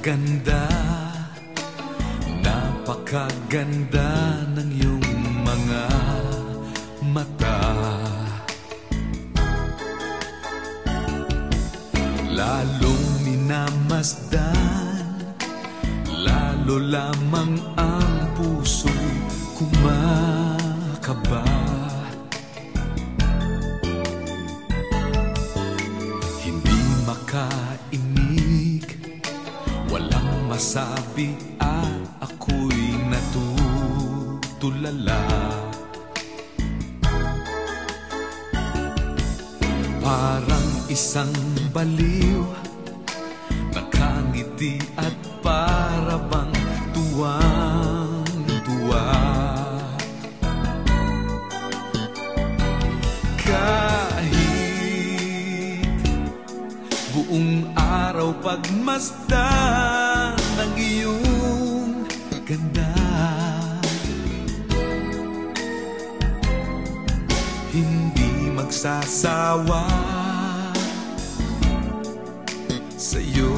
Napakaganda. Napakaganda ng iyong mga mata. Lalong minamasdan Lalo lamang ang puso kumakaba. Masabi at ako'y natutulala. Parang isang baliw Nakangiti at para bang tuwang-tuwa. Kahit buong araw pagmasdan ganda Hindi magsasawa. Sa'yo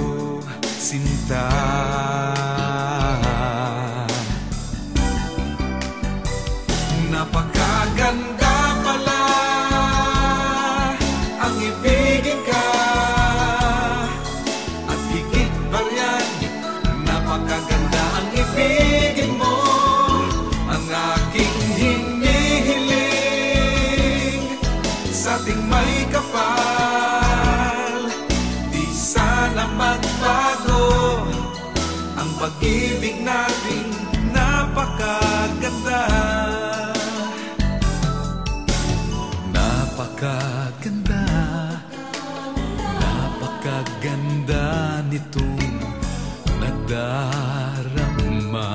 sinta. Napakaganda ating may kapal. Di sana magbago ang pag-ibig nating napakaganda. Napakaganda. Napakaganda nitong nadarama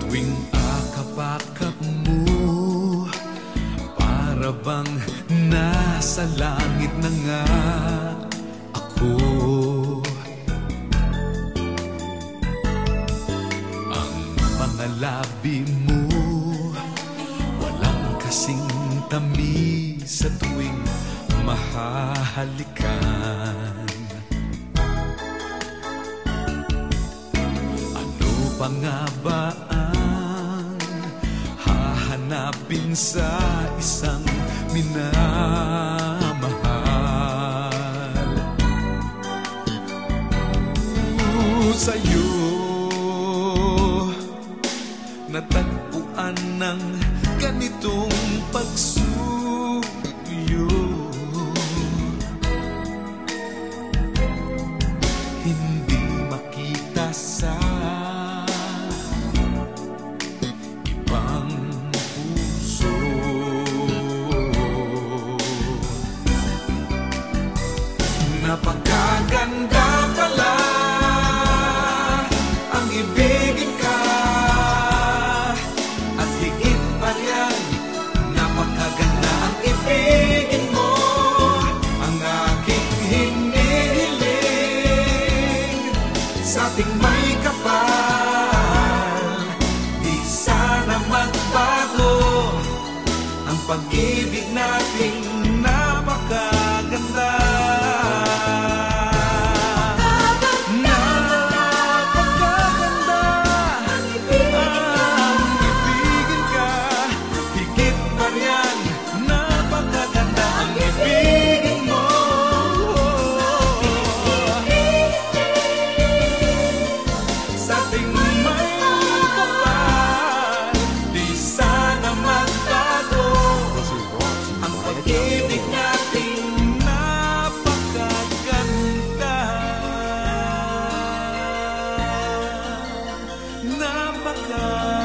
Tuwing akap-akap nasa langit na nga ako. Ang mga labi mo Walang kasing tamis sa tuwing mahahalikan. Ano pa nga ba ang hahanapin sa isang minamahal? Uh, Sa'yo natagpuan ng ganitong pagsuyo Napakaganda pala ang ibigin ka. At higit pa napakaganda ang ibigin mo. Ang aking hinihiling sa ating may kapal Di sana ang pag-ibig nating Napakaganda